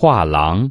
画廊。